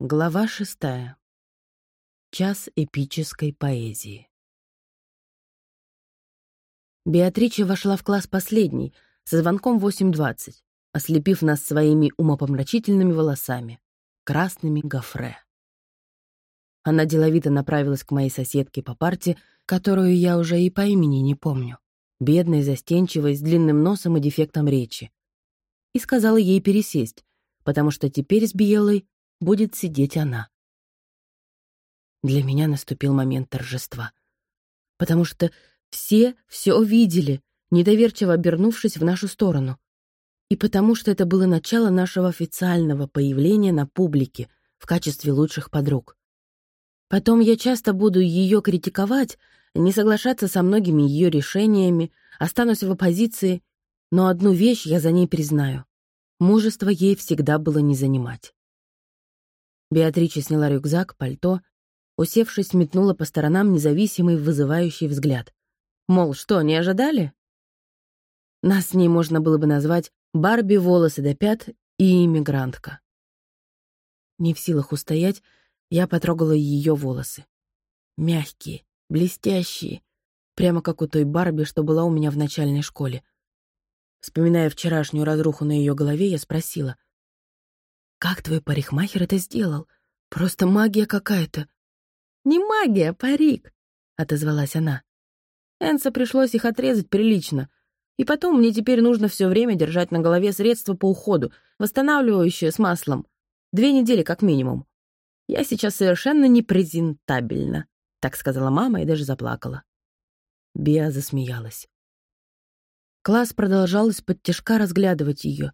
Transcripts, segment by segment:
Глава шестая. Час эпической поэзии. Беатрича вошла в класс последней, со звонком 8.20, ослепив нас своими умопомрачительными волосами, красными гофре. Она деловито направилась к моей соседке по парте, которую я уже и по имени не помню, бедной, застенчивой, с длинным носом и дефектом речи, и сказала ей пересесть, потому что теперь с Биелой будет сидеть она. Для меня наступил момент торжества. Потому что все все видели, недоверчиво обернувшись в нашу сторону. И потому что это было начало нашего официального появления на публике в качестве лучших подруг. Потом я часто буду ее критиковать, не соглашаться со многими ее решениями, останусь в оппозиции, но одну вещь я за ней признаю. Мужество ей всегда было не занимать. Беатрича сняла рюкзак, пальто, усевшись, метнула по сторонам независимый, вызывающий взгляд. Мол, что, не ожидали? Нас с ней можно было бы назвать Барби волосы до пят и иммигрантка. Не в силах устоять, я потрогала ее волосы. Мягкие, блестящие, прямо как у той Барби, что была у меня в начальной школе. Вспоминая вчерашнюю разруху на ее голове, я спросила — как твой парикмахер это сделал? Просто магия какая-то. Не магия, парик, отозвалась она. Энса пришлось их отрезать прилично. И потом мне теперь нужно все время держать на голове средства по уходу, восстанавливающие с маслом. Две недели как минимум. Я сейчас совершенно непрезентабельна, так сказала мама и даже заплакала. Биа засмеялась. Класс продолжал из-под тяжка разглядывать ее.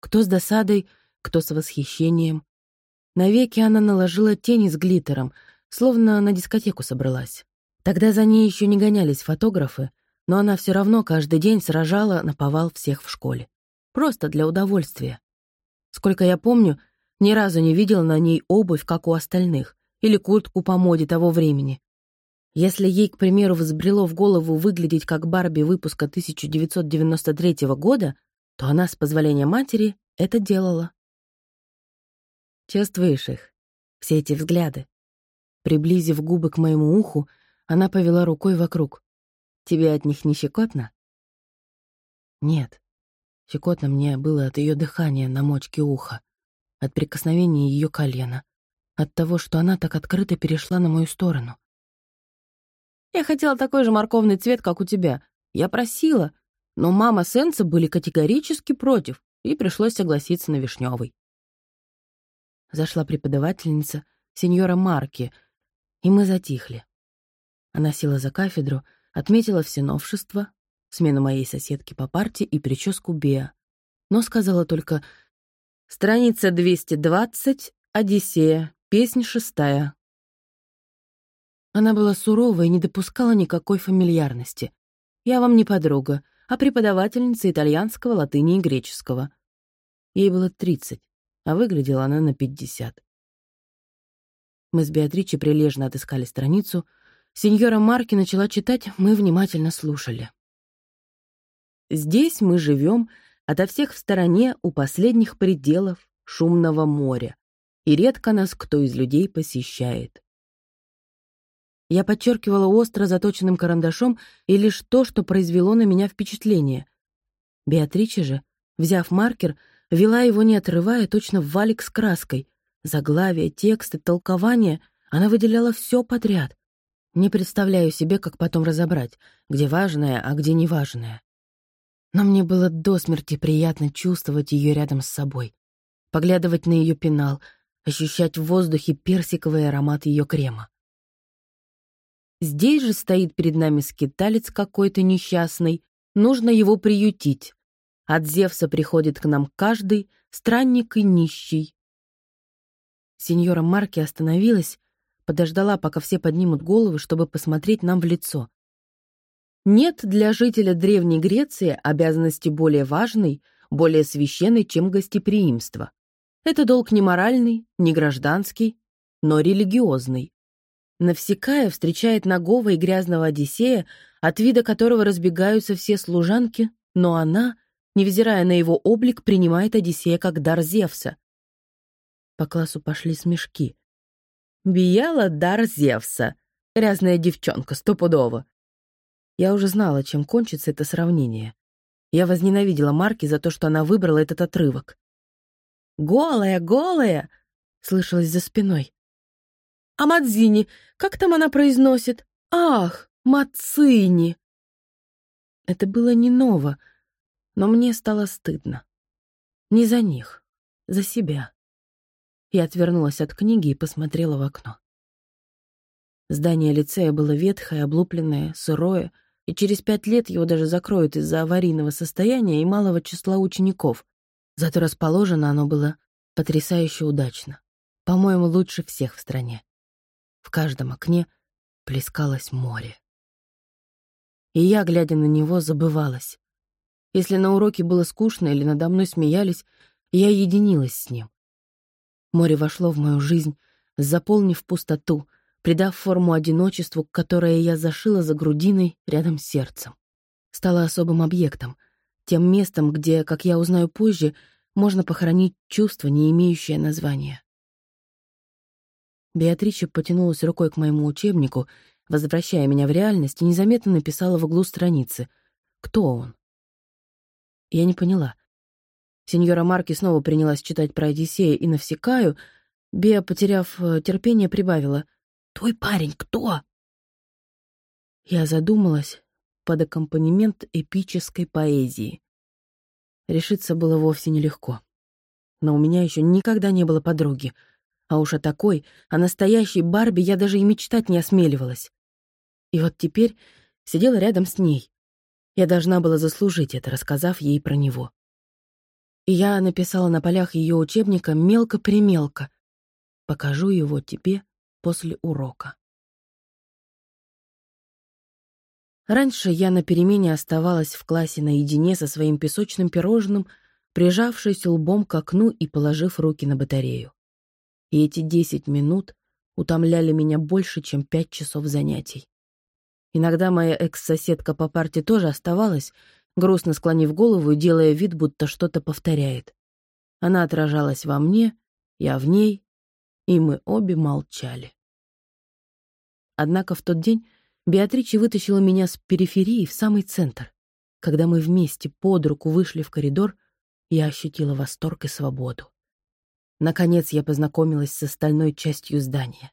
Кто с досадой, кто с восхищением. Навеки она наложила тени с глиттером, словно на дискотеку собралась. Тогда за ней еще не гонялись фотографы, но она все равно каждый день сражала на повал всех в школе. Просто для удовольствия. Сколько я помню, ни разу не видела на ней обувь, как у остальных, или куртку по моде того времени. Если ей, к примеру, взбрело в голову выглядеть как Барби выпуска 1993 года, то она, с позволения матери, это делала. Чувствуешь их? Все эти взгляды. Приблизив губы к моему уху, она повела рукой вокруг. Тебе от них не щекотно? Нет. Щекотно мне было от ее дыхания на мочке уха, от прикосновения ее колена, от того, что она так открыто перешла на мою сторону. Я хотела такой же морковный цвет, как у тебя. Я просила, но мама с Энса были категорически против, и пришлось согласиться на вишневый зашла преподавательница, сеньора Марки, и мы затихли. Она села за кафедру, отметила все новшества, смену моей соседки по парте и прическу Беа, но сказала только «Страница 220, Одиссея, песня шестая». Она была сурова и не допускала никакой фамильярности. «Я вам не подруга, а преподавательница итальянского, латыни и греческого». Ей было тридцать а выглядела она на пятьдесят. Мы с Беатричей прилежно отыскали страницу. Сеньора Марки начала читать, мы внимательно слушали. «Здесь мы живем ото всех в стороне у последних пределов шумного моря, и редко нас кто из людей посещает. Я подчеркивала остро заточенным карандашом и лишь то, что произвело на меня впечатление. Беатрича же, взяв маркер, Вела его, не отрывая, точно в валик с краской. Заглавие, тексты, толкование — она выделяла все подряд. Не представляю себе, как потом разобрать, где важное, а где неважное. Но мне было до смерти приятно чувствовать ее рядом с собой, поглядывать на ее пенал, ощущать в воздухе персиковый аромат ее крема. Здесь же стоит перед нами скиталец какой-то несчастный, нужно его приютить. От Зевса приходит к нам каждый, странник и нищий. Сеньора Марки остановилась, подождала, пока все поднимут головы, чтобы посмотреть нам в лицо. Нет для жителя Древней Греции обязанности более важной, более священной, чем гостеприимство. Это долг не моральный, не гражданский, но религиозный. Навсекая встречает нагого и грязного Одиссея, от вида которого разбегаются все служанки, но она невзирая на его облик, принимает Одиссея как дар Зевса. По классу пошли смешки. «Бияла дар Зевса. Грязная девчонка, стопудово». Я уже знала, чем кончится это сравнение. Я возненавидела Марки за то, что она выбрала этот отрывок. «Голая, голая!» — слышалось за спиной. «А Мадзини, как там она произносит? Ах, Мацини!» Это было не ново, но мне стало стыдно. Не за них, за себя. Я отвернулась от книги и посмотрела в окно. Здание лицея было ветхое, облупленное, сырое, и через пять лет его даже закроют из-за аварийного состояния и малого числа учеников. Зато расположено оно было потрясающе удачно. По-моему, лучше всех в стране. В каждом окне плескалось море. И я, глядя на него, забывалась. Если на уроке было скучно или надо мной смеялись, я единилась с ним. Море вошло в мою жизнь, заполнив пустоту, придав форму одиночеству, которое я зашила за грудиной рядом с сердцем. Стало особым объектом, тем местом, где, как я узнаю позже, можно похоронить чувство, не имеющее названия. Беатрича потянулась рукой к моему учебнику, возвращая меня в реальность, и незаметно написала в углу страницы «Кто он?». Я не поняла. Сеньора Марки снова принялась читать про Одиссея и Навсекаю. Беа, потеряв э, терпение, прибавила «Твой парень кто?» Я задумалась под аккомпанемент эпической поэзии. Решиться было вовсе нелегко. Но у меня еще никогда не было подруги — а уж о такой, о настоящей Барби я даже и мечтать не осмеливалась. И вот теперь сидела рядом с ней. Я должна была заслужить это, рассказав ей про него. И я написала на полях ее учебника мелко-примелко. Покажу его тебе после урока. Раньше я на перемене оставалась в классе наедине со своим песочным пирожным, прижавшись лбом к окну и положив руки на батарею. И эти десять минут утомляли меня больше, чем пять часов занятий. Иногда моя экс-соседка по парте тоже оставалась, грустно склонив голову и делая вид, будто что-то повторяет. Она отражалась во мне, я в ней, и мы обе молчали. Однако в тот день Беатрича вытащила меня с периферии в самый центр. Когда мы вместе под руку вышли в коридор, я ощутила восторг и свободу. Наконец я познакомилась с остальной частью здания.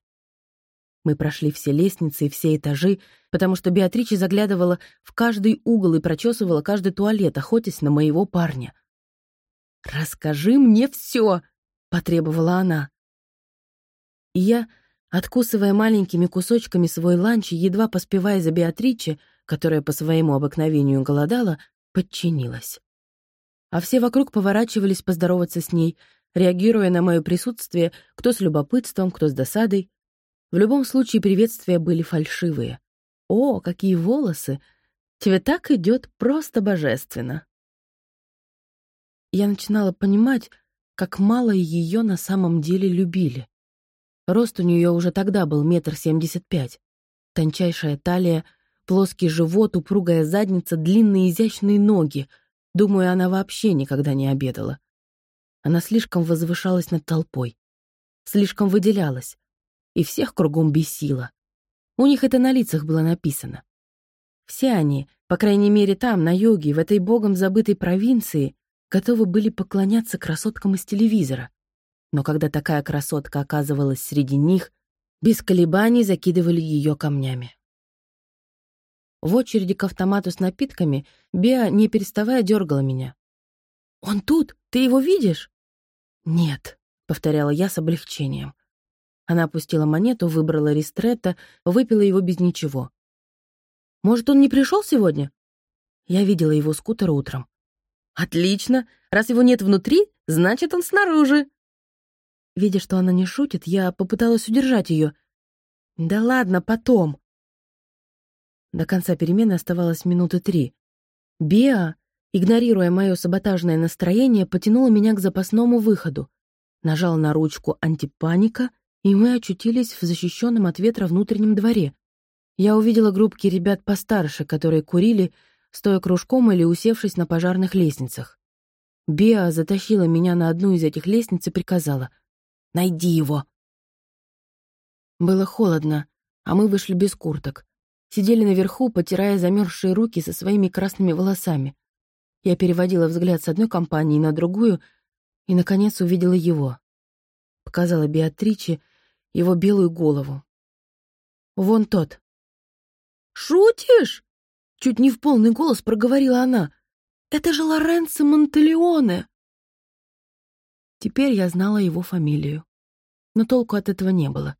Мы прошли все лестницы и все этажи, потому что Беатрича заглядывала в каждый угол и прочесывала каждый туалет, охотясь на моего парня. «Расскажи мне все!» — потребовала она. И я, откусывая маленькими кусочками свой ланч, едва поспевая за Беатриче, которая по своему обыкновению голодала, подчинилась. А все вокруг поворачивались поздороваться с ней — реагируя на мое присутствие кто с любопытством, кто с досадой. В любом случае приветствия были фальшивые. «О, какие волосы! Тебе так идет просто божественно!» Я начинала понимать, как мало ее на самом деле любили. Рост у нее уже тогда был метр семьдесят пять. Тончайшая талия, плоский живот, упругая задница, длинные изящные ноги. Думаю, она вообще никогда не обедала. Она слишком возвышалась над толпой, слишком выделялась, и всех кругом бесила. У них это на лицах было написано. Все они, по крайней мере там, на юге, в этой богом забытой провинции, готовы были поклоняться красоткам из телевизора. Но когда такая красотка оказывалась среди них, без колебаний закидывали ее камнями. В очереди к автомату с напитками Беа, не переставая, дергала меня. «Он тут! Ты его видишь?» «Нет», — повторяла я с облегчением. Она опустила монету, выбрала ристретто, выпила его без ничего. «Может, он не пришел сегодня?» Я видела его скутер утром. «Отлично! Раз его нет внутри, значит, он снаружи!» Видя, что она не шутит, я попыталась удержать ее. «Да ладно, потом!» До конца перемены оставалось минуты три. Беа, игнорируя мое саботажное настроение, потянула меня к запасному выходу, нажала на ручку антипаника, и мы очутились в защищенном от ветра внутреннем дворе. Я увидела группки ребят постарше, которые курили, стоя кружком или усевшись на пожарных лестницах. Беа затащила меня на одну из этих лестниц и приказала Найди его!» Было холодно, а мы вышли без курток. Сидели наверху, потирая замерзшие руки со своими красными волосами. Я переводила взгляд с одной компании на другую и, наконец, увидела его. Показала Беатриче его белую голову. «Вон тот». «Шутишь?» — чуть не в полный голос проговорила она. «Это же Лоренцо Монтелеоне!» Теперь я знала его фамилию, но толку от этого не было.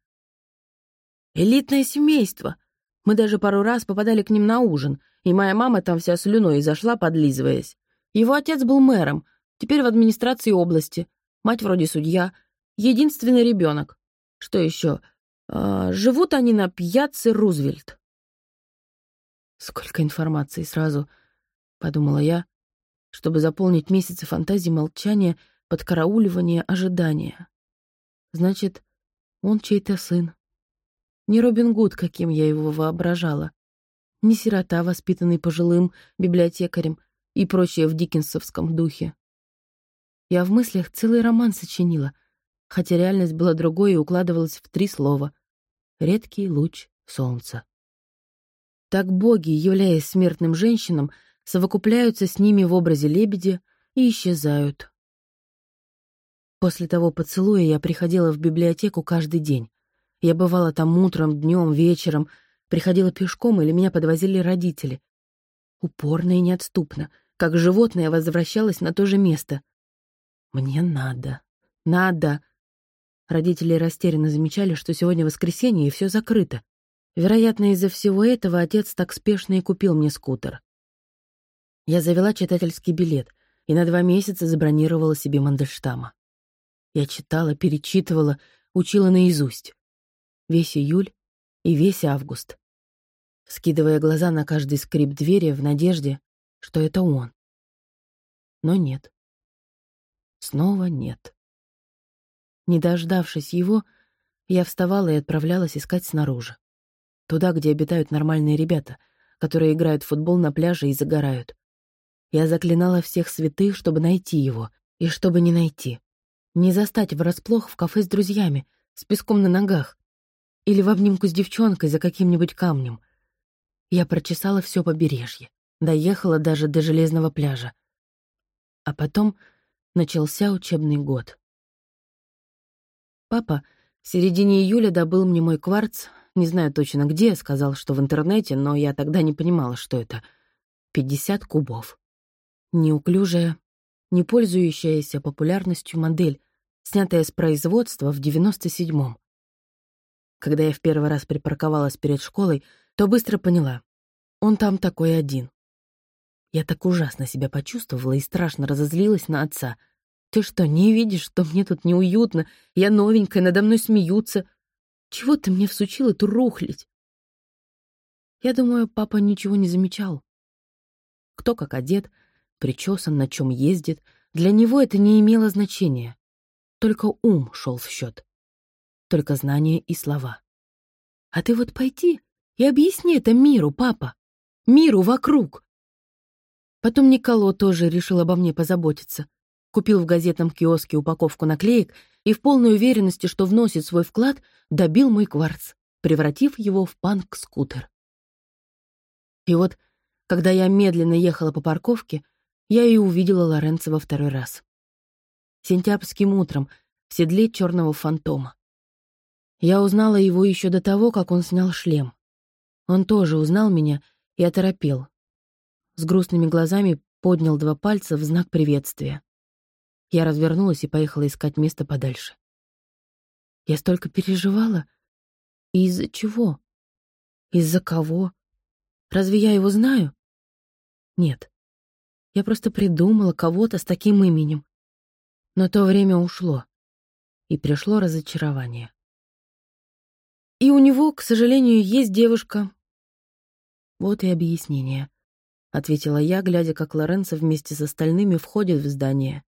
«Элитное семейство!» Мы даже пару раз попадали к ним на ужин, и моя мама там вся слюной зашла, подлизываясь. Его отец был мэром, теперь в администрации области. Мать вроде судья. Единственный ребенок. Что еще? А, живут они на пьяце Рузвельт. Сколько информации сразу, подумала я, чтобы заполнить месяцы фантазии молчания, подкарауливания, ожидания. Значит, он чей-то сын. Не Робин Гуд, каким я его воображала. Не сирота, воспитанный пожилым библиотекарем и прочее в диккенсовском духе. Я в мыслях целый роман сочинила, хотя реальность была другой и укладывалась в три слова. Редкий луч солнца. Так боги, являясь смертным женщинам, совокупляются с ними в образе лебедя и исчезают. После того поцелуя я приходила в библиотеку каждый день. Я бывала там утром, днем, вечером, приходила пешком или меня подвозили родители. Упорно и неотступно, как животное возвращалась на то же место. Мне надо, надо. Родители растерянно замечали, что сегодня воскресенье и все закрыто. Вероятно, из-за всего этого отец так спешно и купил мне скутер. Я завела читательский билет и на два месяца забронировала себе Мандельштама. Я читала, перечитывала, учила наизусть весь июль и весь август, скидывая глаза на каждый скрип двери в надежде, что это он. Но нет. Снова нет. Не дождавшись его, я вставала и отправлялась искать снаружи. Туда, где обитают нормальные ребята, которые играют в футбол на пляже и загорают. Я заклинала всех святых, чтобы найти его, и чтобы не найти. Не застать врасплох в кафе с друзьями, с песком на ногах, или в обнимку с девчонкой за каким-нибудь камнем. Я прочесала все побережье, доехала даже до железного пляжа. А потом начался учебный год. Папа в середине июля добыл мне мой кварц, не знаю точно где, сказал, что в интернете, но я тогда не понимала, что это. 50 кубов. Неуклюжая, не пользующаяся популярностью модель, снятая с производства в 97-м. Когда я в первый раз припарковалась перед школой, то быстро поняла. Он там такой один. Я так ужасно себя почувствовала и страшно разозлилась на отца. «Ты что, не видишь, что мне тут неуютно? Я новенькая, надо мной смеются. Чего ты мне всучил эту рухлить?» Я думаю, папа ничего не замечал. Кто как одет, причесан, на чем ездит, для него это не имело значения. Только ум шел в счет только знания и слова. А ты вот пойди и объясни это миру, папа. Миру вокруг. Потом Николо тоже решил обо мне позаботиться. Купил в газетном киоске упаковку наклеек и в полной уверенности, что вносит свой вклад, добил мой кварц, превратив его в панк-скутер. И вот, когда я медленно ехала по парковке, я и увидела Лоренцо во второй раз. Сентябрьским утром в седле черного фантома. Я узнала его еще до того, как он снял шлем. Он тоже узнал меня и оторопел. С грустными глазами поднял два пальца в знак приветствия. Я развернулась и поехала искать место подальше. Я столько переживала. И из-за чего? Из-за кого? Разве я его знаю? Нет. Я просто придумала кого-то с таким именем. Но то время ушло, и пришло разочарование. И у него, к сожалению, есть девушка. Вот и объяснение, ответила я, глядя, как Лоренцо вместе с остальными входит в здание.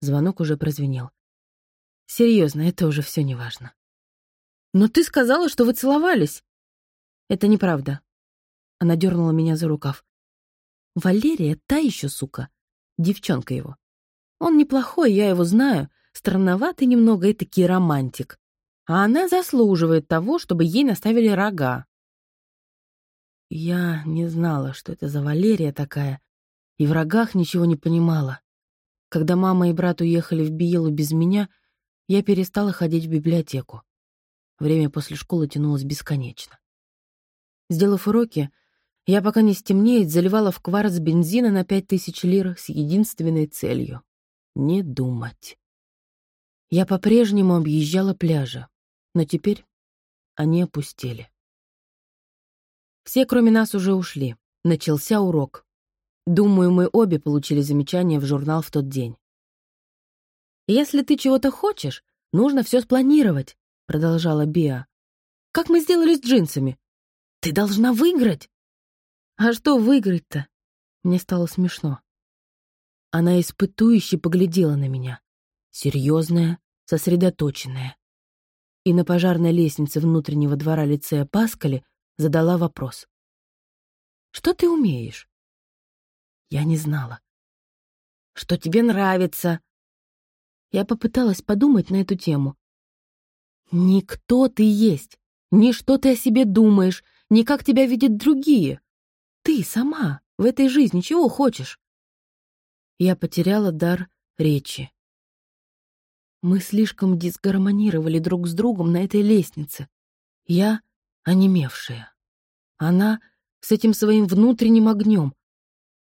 Звонок уже прозвенел. Серьезно, это уже все неважно. Но ты сказала, что вы целовались. Это неправда. Она дернула меня за рукав. Валерия та еще сука. Девчонка его. Он неплохой, я его знаю. странноватый немного и таки романтик. А она заслуживает того, чтобы ей наставили рога. Я не знала, что это за Валерия такая, и в рогах ничего не понимала. Когда мама и брат уехали в Биелу без меня, я перестала ходить в библиотеку. Время после школы тянулось бесконечно. Сделав уроки, я, пока не стемнеет, заливала в кварц бензина на пять тысяч лир с единственной целью — не думать. Я по-прежнему объезжала пляжи, но теперь они опустели. Все, кроме нас, уже ушли. Начался урок. Думаю, мы обе получили замечание в журнал в тот день. «Если ты чего-то хочешь, нужно все спланировать», — продолжала Биа. «Как мы сделали с джинсами? Ты должна выиграть!» «А что выиграть-то?» Мне стало смешно. Она испытующе поглядела на меня. Серьезная, сосредоточенная. И на пожарной лестнице внутреннего двора лицея Паскали задала вопрос. «Что ты умеешь?» Я не знала. «Что тебе нравится?» Я попыталась подумать на эту тему. «Не кто ты есть, не что ты о себе думаешь, не как тебя видят другие. Ты сама в этой жизни чего хочешь?» Я потеряла дар речи. Мы слишком дисгармонировали друг с другом на этой лестнице. Я — онемевшая. Она — с этим своим внутренним огнем,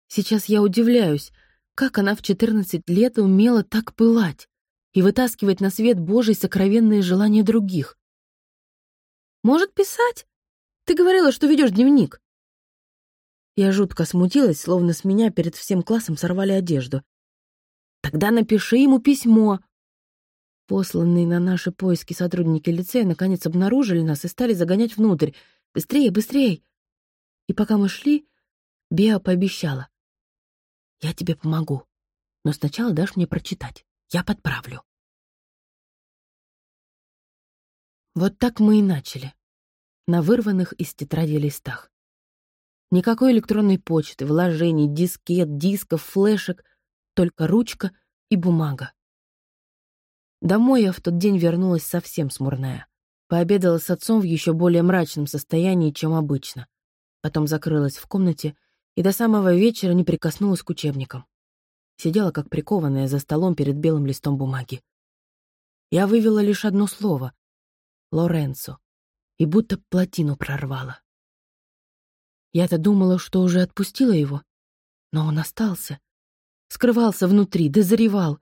Сейчас я удивляюсь, как она в 14 лет умела так пылать и вытаскивать на свет Божий сокровенные желания других. «Может, писать? Ты говорила, что ведешь дневник». Я жутко смутилась, словно с меня перед всем классом сорвали одежду. «Тогда напиши ему письмо». Посланные на наши поиски сотрудники лицея наконец обнаружили нас и стали загонять внутрь. «Быстрее, быстрее!» И пока мы шли, Беа пообещала. Я тебе помогу. Но сначала дашь мне прочитать. Я подправлю. Вот так мы и начали. На вырванных из тетради листах. Никакой электронной почты, вложений, дискет, дисков, флешек, только ручка и бумага. Домой я в тот день вернулась совсем смурная. Пообедала с отцом в еще более мрачном состоянии, чем обычно. Потом закрылась в комнате и до самого вечера не прикоснулась к учебникам. Сидела как прикованная за столом перед белым листом бумаги. Я вывела лишь одно слово — Лоренцо, и будто плотину прорвала. Я-то думала, что уже отпустила его, но он остался. Скрывался внутри, дозревал.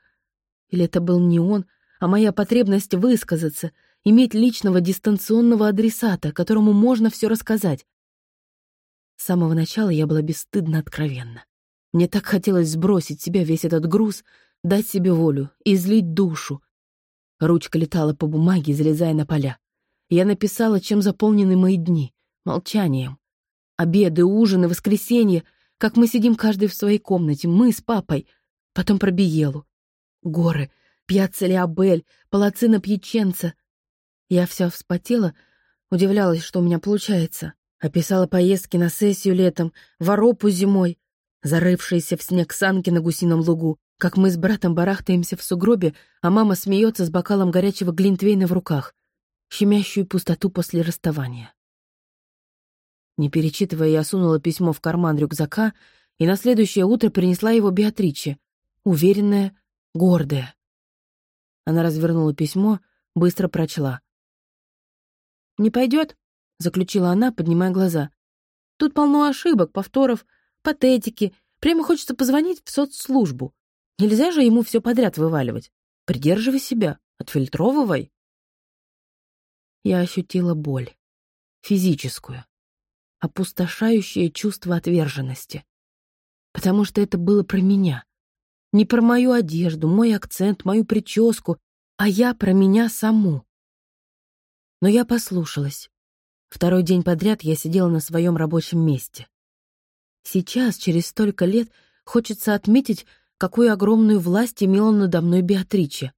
Или это был не он, а моя потребность высказаться, иметь личного дистанционного адресата, которому можно все рассказать, с самого начала я была бесстыдно откровенна. Мне так хотелось сбросить себя весь этот груз, дать себе волю, излить душу. Ручка летала по бумаге, залезая на поля. Я написала, чем заполнены мои дни. Молчанием. Обеды, ужины, воскресенье. Как мы сидим каждый в своей комнате, мы с папой. Потом про Биелу. Горы, пьяцца Леобель, палацина Пьяченца. Я вся вспотела, удивлялась, что у меня получается. Описала поездки на сессию летом, воропу зимой, зарывшиеся в снег санки на гусином лугу, как мы с братом барахтаемся в сугробе, а мама смеется с бокалом горячего глинтвейна в руках, щемящую пустоту после расставания. Не перечитывая, я сунула письмо в карман рюкзака и на следующее утро принесла его Беатриче, уверенная, гордая. Она развернула письмо, быстро прочла. «Не пойдет?» — заключила она, поднимая глаза. «Тут полно ошибок, повторов, патетики. Прямо хочется позвонить в соцслужбу. Нельзя же ему все подряд вываливать. Придерживай себя, отфильтровывай». Я ощутила боль. Физическую. Опустошающее чувство отверженности. Потому что это было про меня. Не про мою одежду, мой акцент, мою прическу, а я про меня саму. Но я послушалась Второй день подряд я сидела на своем рабочем месте. Сейчас, через столько лет, хочется отметить, какую огромную власть имела надо мной Беатриче.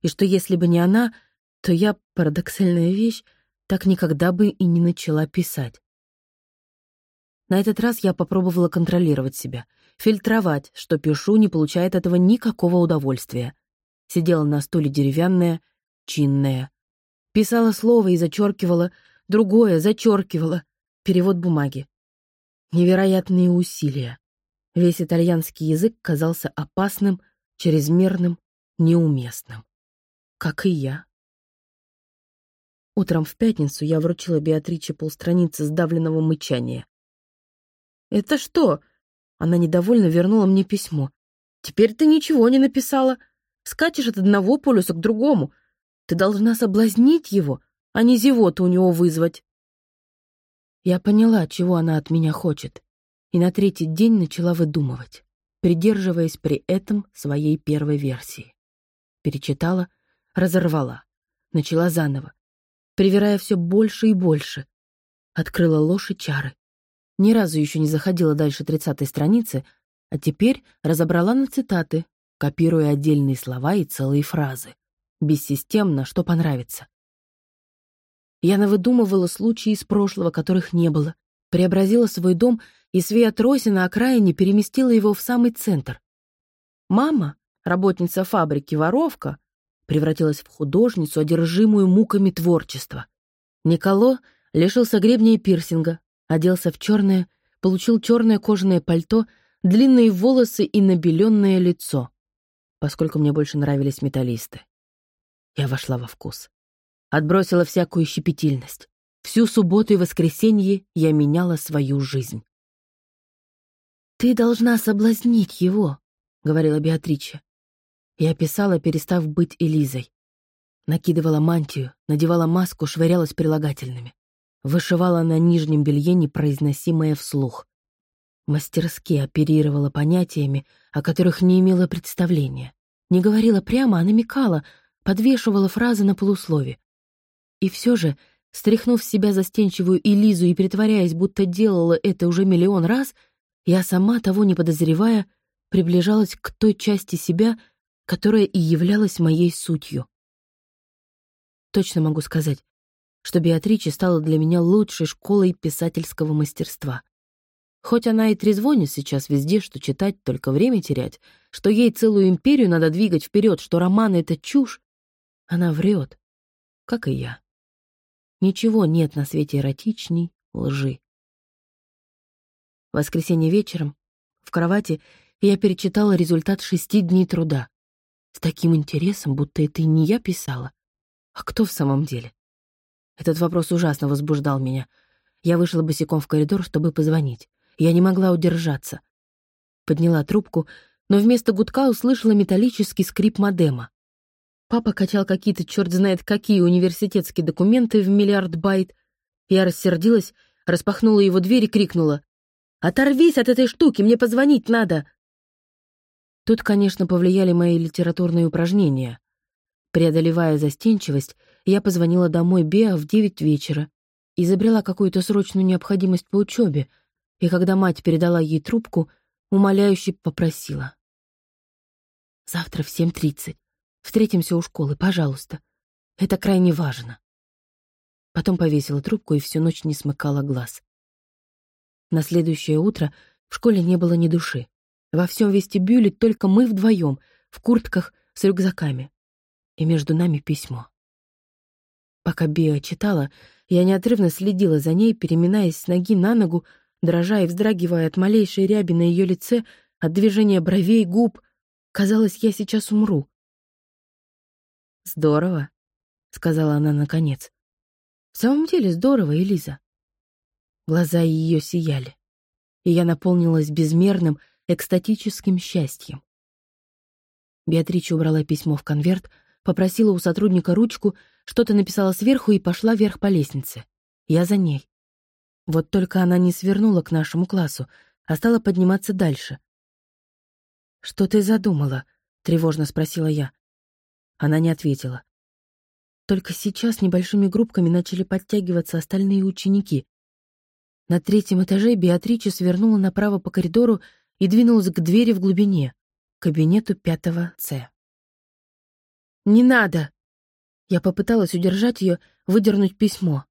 И что если бы не она, то я, парадоксальная вещь, так никогда бы и не начала писать. На этот раз я попробовала контролировать себя, фильтровать, что пишу, не получает этого никакого удовольствия. Сидела на стуле деревянная, чинная. Писала слово и зачеркивала, другое зачеркивала. Перевод бумаги. Невероятные усилия. Весь итальянский язык казался опасным, чрезмерным, неуместным. Как и я. Утром в пятницу я вручила Беатриче полстраницы сдавленного мычания. «Это что?» Она недовольно вернула мне письмо. «Теперь ты ничего не написала. Скачешь от одного полюса к другому. Ты должна соблазнить его, а не зевоту у него вызвать». Я поняла, чего она от меня хочет, и на третий день начала выдумывать, придерживаясь при этом своей первой версии. Перечитала, разорвала, начала заново, привирая все больше и больше. Открыла ложь и чары. Ни разу еще не заходила дальше тридцатой страницы, а теперь разобрала на цитаты, копируя отдельные слова и целые фразы. Бессистемно, что понравится. Я навыдумывала случаи из прошлого, которых не было, преобразила свой дом и с Виатроси на окраине переместила его в самый центр. Мама, работница фабрики, воровка, превратилась в художницу, одержимую муками творчества. Николо лишился гребня и пирсинга, оделся в черное, получил черное кожаное пальто, длинные волосы и набеленное лицо, поскольку мне больше нравились металлисты. Я вошла во вкус. Отбросила всякую щепетильность. Всю субботу и воскресенье я меняла свою жизнь. «Ты должна соблазнить его», — говорила Беатрича. Я писала, перестав быть Элизой. Накидывала мантию, надевала маску, швырялась прилагательными. Вышивала на нижнем белье непроизносимое вслух. Мастерски оперировала понятиями, о которых не имела представления. Не говорила прямо, а намекала, подвешивала фразы на полуслове. И все же, стряхнув с себя застенчивую Элизу и притворяясь, будто делала это уже миллион раз, я сама, того не подозревая, приближалась к той части себя, которая и являлась моей сутью. Точно могу сказать, что Беатриче стала для меня лучшей школой писательского мастерства. Хоть она и трезвонит сейчас везде, что читать, только время терять, что ей целую империю надо двигать вперед, что романы — это чушь, она врет, как и я. Ничего нет на свете эротичней лжи. В воскресенье вечером в кровати я перечитала результат шести дней труда. С таким интересом, будто это и не я писала. А кто в самом деле? Этот вопрос ужасно возбуждал меня. Я вышла босиком в коридор, чтобы позвонить. Я не могла удержаться. Подняла трубку, но вместо гудка услышала металлический скрип модема. Папа качал какие-то черт знает какие университетские документы в миллиард байт. Я рассердилась, распахнула его дверь и крикнула. «Оторвись от этой штуки, мне позвонить надо!» Тут, конечно, повлияли мои литературные упражнения. Преодолевая застенчивость, я позвонила домой Беа в девять вечера, изобрела какую-то срочную необходимость по учебе, и когда мать передала ей трубку, умоляюще попросила. «Завтра в семь тридцать. Встретимся у школы, пожалуйста. Это крайне важно. Потом повесила трубку и всю ночь не смыкала глаз. На следующее утро в школе не было ни души. Во всем вестибюле только мы вдвоем, в куртках с рюкзаками. И между нами письмо. Пока Био читала, я неотрывно следила за ней, переминаясь с ноги на ногу, дрожа и вздрагивая от малейшей ряби на ее лице, от движения бровей, губ. Казалось, я сейчас умру. «Здорово», — сказала она наконец. «В самом деле здорово, Элиза». Глаза ее сияли, и я наполнилась безмерным, экстатическим счастьем. Беатрича убрала письмо в конверт, попросила у сотрудника ручку, что-то написала сверху и пошла вверх по лестнице. Я за ней. Вот только она не свернула к нашему классу, а стала подниматься дальше. «Что ты задумала?» — тревожно спросила я. Она не ответила. Только сейчас небольшими группками начали подтягиваться остальные ученики. На третьем этаже Беатрича свернула направо по коридору и двинулась к двери в глубине, к кабинету пятого С. «Не надо!» Я попыталась удержать ее, выдернуть письмо.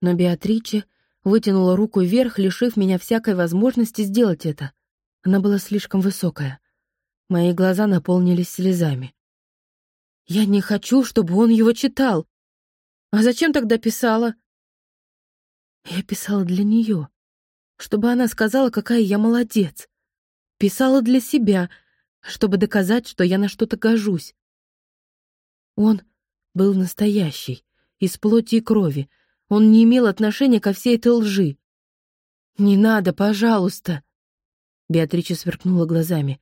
Но Беатриче вытянула руку вверх, лишив меня всякой возможности сделать это. Она была слишком высокая. Мои глаза наполнились слезами. Я не хочу, чтобы он его читал. А зачем тогда писала? Я писала для нее, чтобы она сказала, какая я молодец. Писала для себя, чтобы доказать, что я на что-то гожусь. Он был настоящий, из плоти и крови. Он не имел отношения ко всей этой лжи. «Не надо, пожалуйста!» Беатрича сверкнула глазами.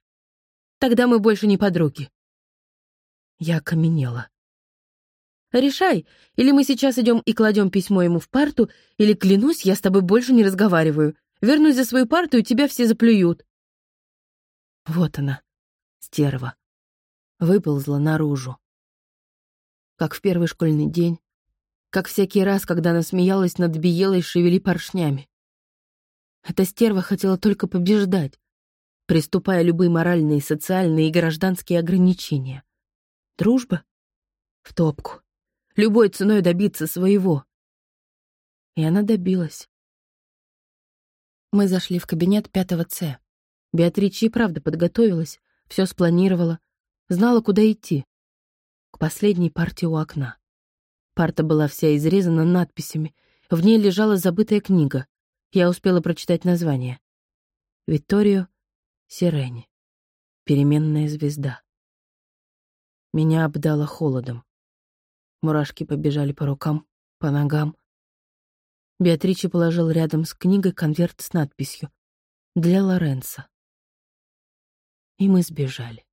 «Тогда мы больше не подруги». Я окаменела. «Решай, или мы сейчас идем и кладем письмо ему в парту, или, клянусь, я с тобой больше не разговариваю. Вернусь за свою парту, и тебя все заплюют». Вот она, стерва. Выползла наружу. Как в первый школьный день, как всякий раз, когда она смеялась над Биелой шевели поршнями. Эта стерва хотела только побеждать, приступая любые моральные, социальные и гражданские ограничения. Дружба? В топку. Любой ценой добиться своего. И она добилась. Мы зашли в кабинет пятого С. Беатрича и правда подготовилась, все спланировала, знала, куда идти. К последней партии у окна. Парта была вся изрезана надписями, в ней лежала забытая книга. Я успела прочитать название. «Витторио Сирени. Переменная звезда». Меня обдало холодом. Мурашки побежали по рукам, по ногам. Беатриче положил рядом с книгой конверт с надписью «Для Лоренца». И мы сбежали.